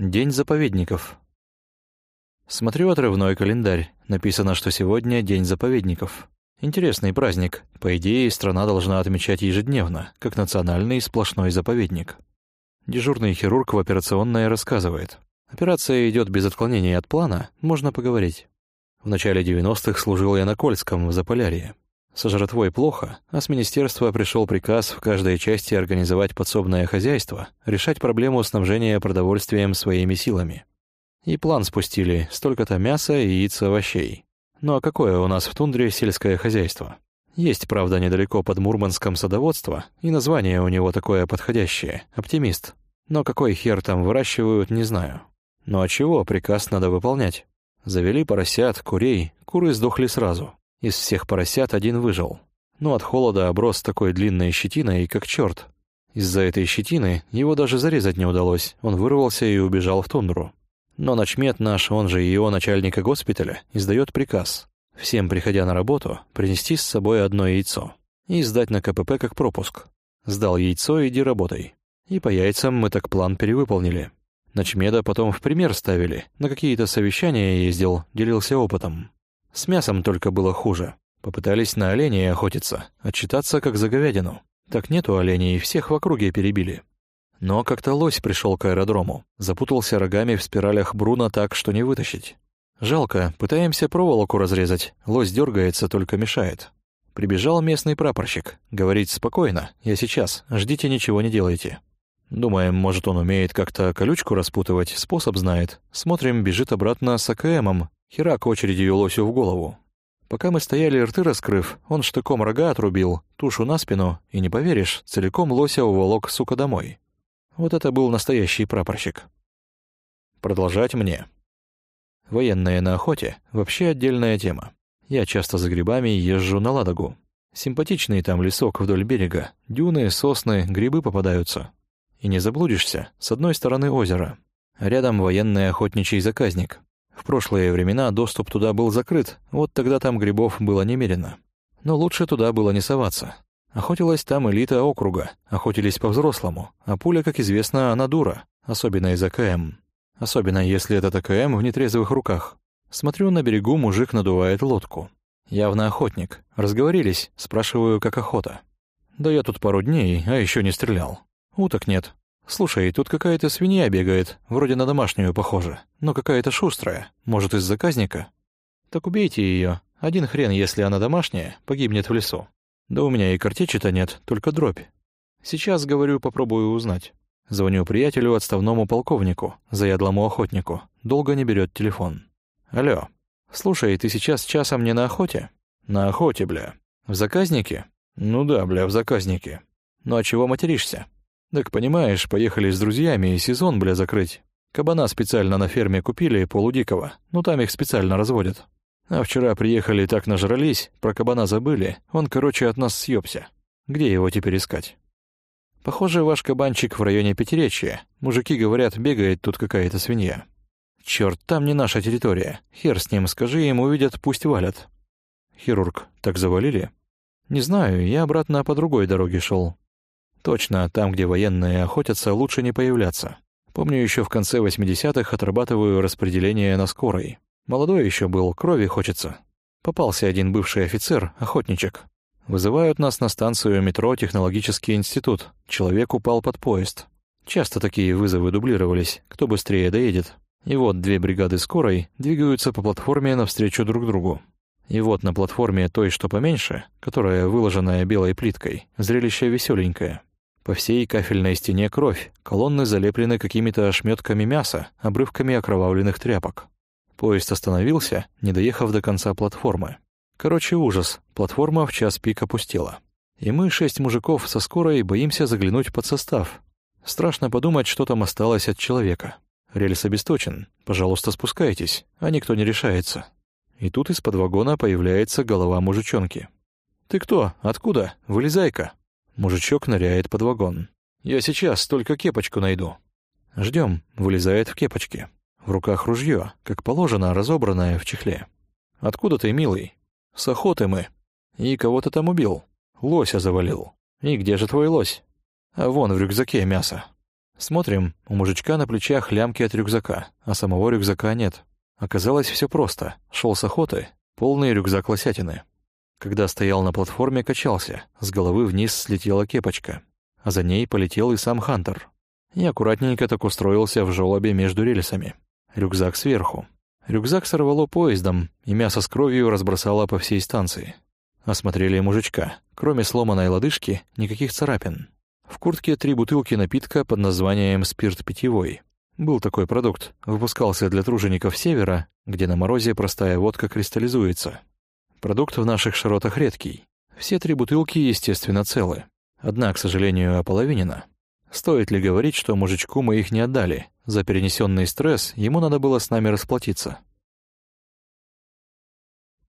День заповедников. Смотрю отрывной календарь. Написано, что сегодня День заповедников. Интересный праздник. По идее, страна должна отмечать ежедневно, как национальный сплошной заповедник. Дежурный хирург в операционной рассказывает. Операция идет без отклонений от плана, можно поговорить. В начале 90-х служил я на Кольском, в Заполярье. Со жратвой плохо, а с министерства пришел приказ в каждой части организовать подсобное хозяйство, решать проблему снабжения продовольствием своими силами. И план спустили, столько-то мяса, яиц, овощей. Ну а какое у нас в тундре сельское хозяйство? Есть, правда, недалеко под Мурманском садоводство, и название у него такое подходящее — «Оптимист». Но какой хер там выращивают, не знаю. Ну а чего, приказ надо выполнять. Завели поросят, курей, куры сдохли сразу. Из всех поросят один выжил. Но от холода оброс такой длинной щетиной, как черт. Из-за этой щетины его даже зарезать не удалось, он вырвался и убежал в тундру. Но начмет наш, он же его начальника госпиталя, издает приказ. Всем, приходя на работу, принести с собой одно яйцо. И сдать на КПП как пропуск. Сдал яйцо, иди работай. И по яйцам мы так план перевыполнили. Начмеда потом в пример ставили, на какие-то совещания ездил, делился опытом. С мясом только было хуже. Попытались на оленей охотиться, отчитаться как за говядину. Так нету оленей, всех в округе перебили. Но как-то лось пришел к аэродрому, запутался рогами в спиралях Бруна так, что не вытащить. Жалко, пытаемся проволоку разрезать, лось дергается, только мешает. Прибежал местный прапорщик, говорит спокойно, я сейчас, ждите, ничего не делайте. Думаем, может, он умеет как-то колючку распутывать, способ знает. Смотрим, бежит обратно с АКМом, херак очередью лосю в голову. Пока мы стояли, рты раскрыв, он штыком рога отрубил, тушу на спину, и не поверишь, целиком лося уволок, сука, домой. Вот это был настоящий прапорщик. Продолжать мне. Военные на охоте — вообще отдельная тема. Я часто за грибами езжу на Ладогу. Симпатичный там лесок вдоль берега, дюны, сосны, грибы попадаются. И не заблудишься, с одной стороны озеро. Рядом военный охотничий заказник. В прошлые времена доступ туда был закрыт, вот тогда там грибов было немерено. Но лучше туда было не соваться. Охотилась там элита округа, охотились по-взрослому, а пуля, как известно, она дура, особенно из АКМ. Особенно если этот АКМ в нетрезвых руках. Смотрю, на берегу мужик надувает лодку. Явно охотник. Разговорились, спрашиваю, как охота. Да я тут пару дней, а еще не стрелял. Уток нет. Слушай, тут какая-то свинья бегает, вроде на домашнюю похожа, но какая-то шустрая, может, из заказника? Так убейте ее. Один хрен, если она домашняя, погибнет в лесу. Да у меня и картечи-то нет, только дробь. Сейчас, говорю, попробую узнать. Звоню приятелю, отставному полковнику, заядлому охотнику. Долго не берет телефон. Алло. Слушай, ты сейчас часом не на охоте? На охоте, бля. В заказнике? Ну да, бля, в заказнике. Ну а чего материшься? Так понимаешь, поехали с друзьями и сезон, бля, закрыть. Кабана специально на ферме купили, полудикого. Ну там их специально разводят. А вчера приехали так нажрались, про кабана забыли. Он, короче, от нас съёбся. Где его теперь искать? Похоже, ваш кабанчик в районе Пятиречья. Мужики говорят, бегает тут какая-то свинья. Чёрт, там не наша территория. Хер с ним, скажи им, увидят, пусть валят. Хирург, так завалили? Не знаю, я обратно по другой дороге шел. Точно, там, где военные охотятся, лучше не появляться. Помню, еще в конце 80-х отрабатываю распределение на скорой. Молодой еще был, крови хочется. Попался один бывший офицер, охотничек. Вызывают нас на станцию метро «Технологический институт». Человек упал под поезд. Часто такие вызовы дублировались, кто быстрее доедет. И вот две бригады скорой двигаются по платформе навстречу друг другу. И вот на платформе той, что поменьше, которая выложенная белой плиткой, зрелище веселенькое. По всей кафельной стене кровь, колонны залеплены какими-то ошметками мяса, обрывками окровавленных тряпок. Поезд остановился, не доехав до конца платформы. Короче, ужас, платформа в час пик опустела. И мы, шесть мужиков со скорой, боимся заглянуть под состав. Страшно подумать, что там осталось от человека. Рельс обесточен, пожалуйста, спускайтесь, а никто не решается. И тут из-под вагона появляется голова мужичонки. «Ты кто? Откуда? Вылезай-ка!» Мужичок ныряет под вагон. «Я сейчас только кепочку найду». Ждем. Вылезает в кепочке. В руках ружье, как положено, разобранное в чехле. «Откуда ты, милый?» «С охоты мы». «И кого-то там убил. Лося завалил. И где же твой лось?» «А вон в рюкзаке мясо». Смотрим, у мужичка на плечах лямки от рюкзака, а самого рюкзака нет. Оказалось, все просто. Шел с охоты, полный рюкзак лосятины. Когда стоял на платформе, качался, с головы вниз слетела кепочка, а за ней полетел и сам Хантер. И аккуратненько так устроился в жёлобе между рельсами. Рюкзак сверху. Рюкзак сорвало поездом, и мясо с кровью разбросало по всей станции. Осмотрели мужичка. Кроме сломанной лодыжки, никаких царапин. В куртке три бутылки напитка под названием «Спирт питьевой». Был такой продукт, выпускался для тружеников Севера, где на морозе простая водка кристаллизуется. Продукт в наших широтах редкий. Все три бутылки, естественно, целы. Одна, к сожалению, ополовинена. Стоит ли говорить, что мужичку мы их не отдали? За перенесенный стресс ему надо было с нами расплатиться.